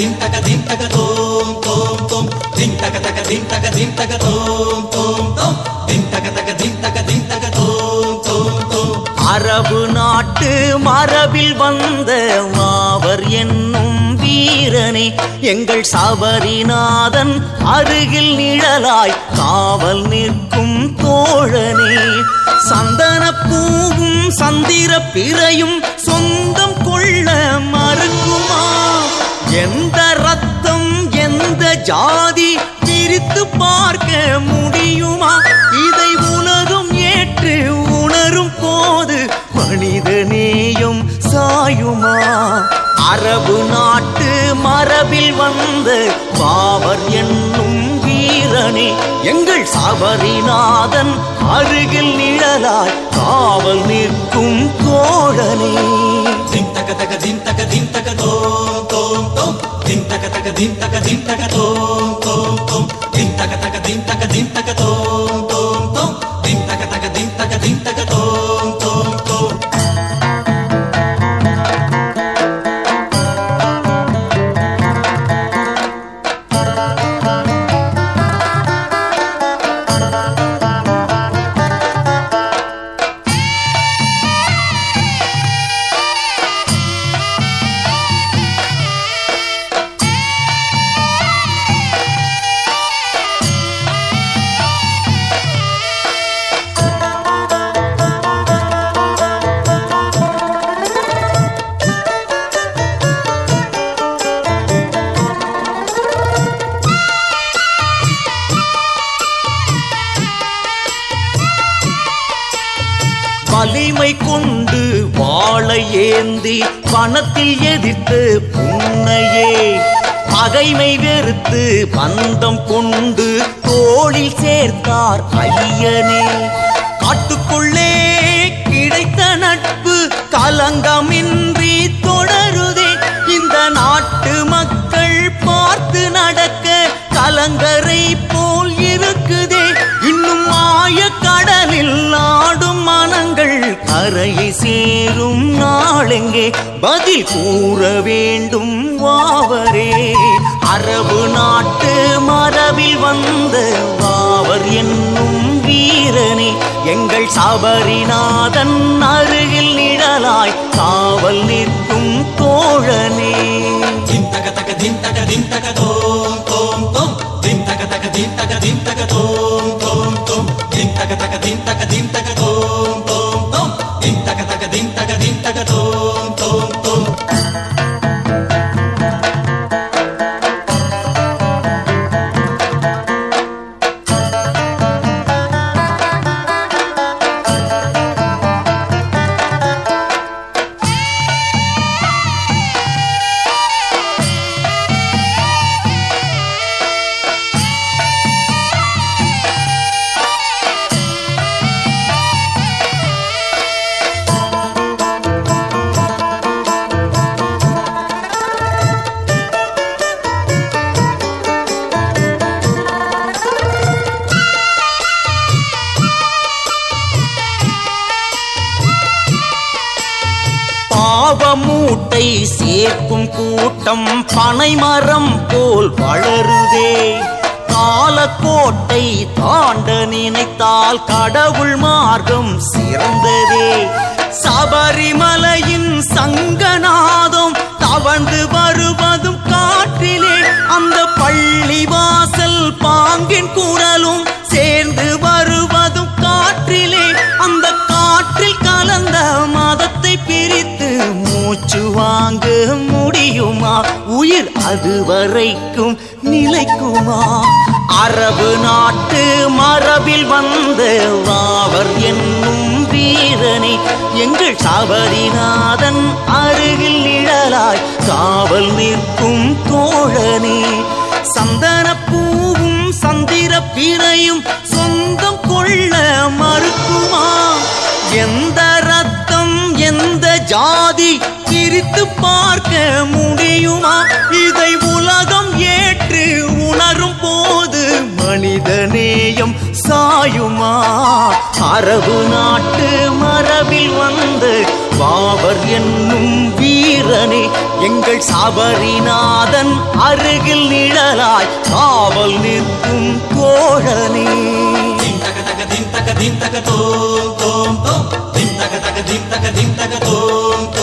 தக தின் தக தோம் தோம் தோம் தின் தக தக தின் தக தின் தக தோம் தோம் தோம் தின் தக தக தின் தக தின் தக தோம் தோம் தோம் அரபு நாட்டு மரபில் வந்த மாவர் என்னும் வீரனே எங்கள் சபரிநாதன் அருகில் நிழலாய் காவல் நிற்கும் தோழனே. சந்தன பூவும் சந்திர பிறையும் சொந்த ஜாதி பிரித்து பார்க்க முடியுமா? இதை உலகம் ஏற்று உணரும் போது மனித நேயம் சாயுமா? அரபு நாட்டு மரபில் வந்த பாவர் என்னும் வீரனே எங்கள் சபரிநாதன் அருகில் நிழலாய் காவல் நிற்கும் தோழனே. தக தக தின் தக தின் தக தோம் தோம் தின் தக தக தின் தக தின் தக தோம் தோம் தோம் தின் வலிமை கொண்டு வாழை ஏந்தி பணத்தில் எதிர்த்து புன்னையே பகைமை வெறுத்து பந்தம் கொண்டு தோளில் சேர்த்தார் ஐயனே. காட்டுக்குள்ளே கிடைத்த நட்பு கலங்கமின்றி சேரும் நாளெங்கே பதில் கூற வேண்டும் வாவரே. அரபு நாட்டு மரபில் வந்த வாவர் என்னும் வீரனே எங்கள் சபரிநாதன் அருகில் நிழலாய் காவல் நிற்கும் தோழனே. தின் தக தக தின் தக தின் தக தோம் தோம் தோம். தின் தக தக தின் தக தின் தக தோம். தோம் கூட்டை சேர்க்கும் கூட்டம் பனைமரம் போல் வளருதே. காலக்கோட்டை தாண்ட நினைத்தால் கடவுள் மார்க்கம் சிறந்ததே. சபரிமலையின் சங்கநாதம் தவழ்ந்து வருவதும் காற்றிலே. அந்த பள்ளி வாசல் பாங்கின் கூட தாங்க முடியுமா? உயிர் அது வரைக்கும் நிலைக்குமா? அரபு நாட்டு மரபில் வந்த வாவர் என்னும் வீரனை எங்கள் சபரிநாதன் அருகில் நிழலாய் காவல் நிற்கும் தோழனே. சந்தன பூவும் சந்திர பிறையும் சொந்தம் கொள்ள நினைத்து பார்க்க முடியுமா? இதை உலகம் ஏற்று உணரும் போது மனிதநேயம் சாயுமா? அரபு நாட்டு மரபில் வந்து பாபர் என்னும் வீரனே எங்கள் சபரிநாதன் அருகில் நிழலாய் காவல் நிற்கும் தோழனே தக தக தோ தோம் தோம் தக தக தக தோம்.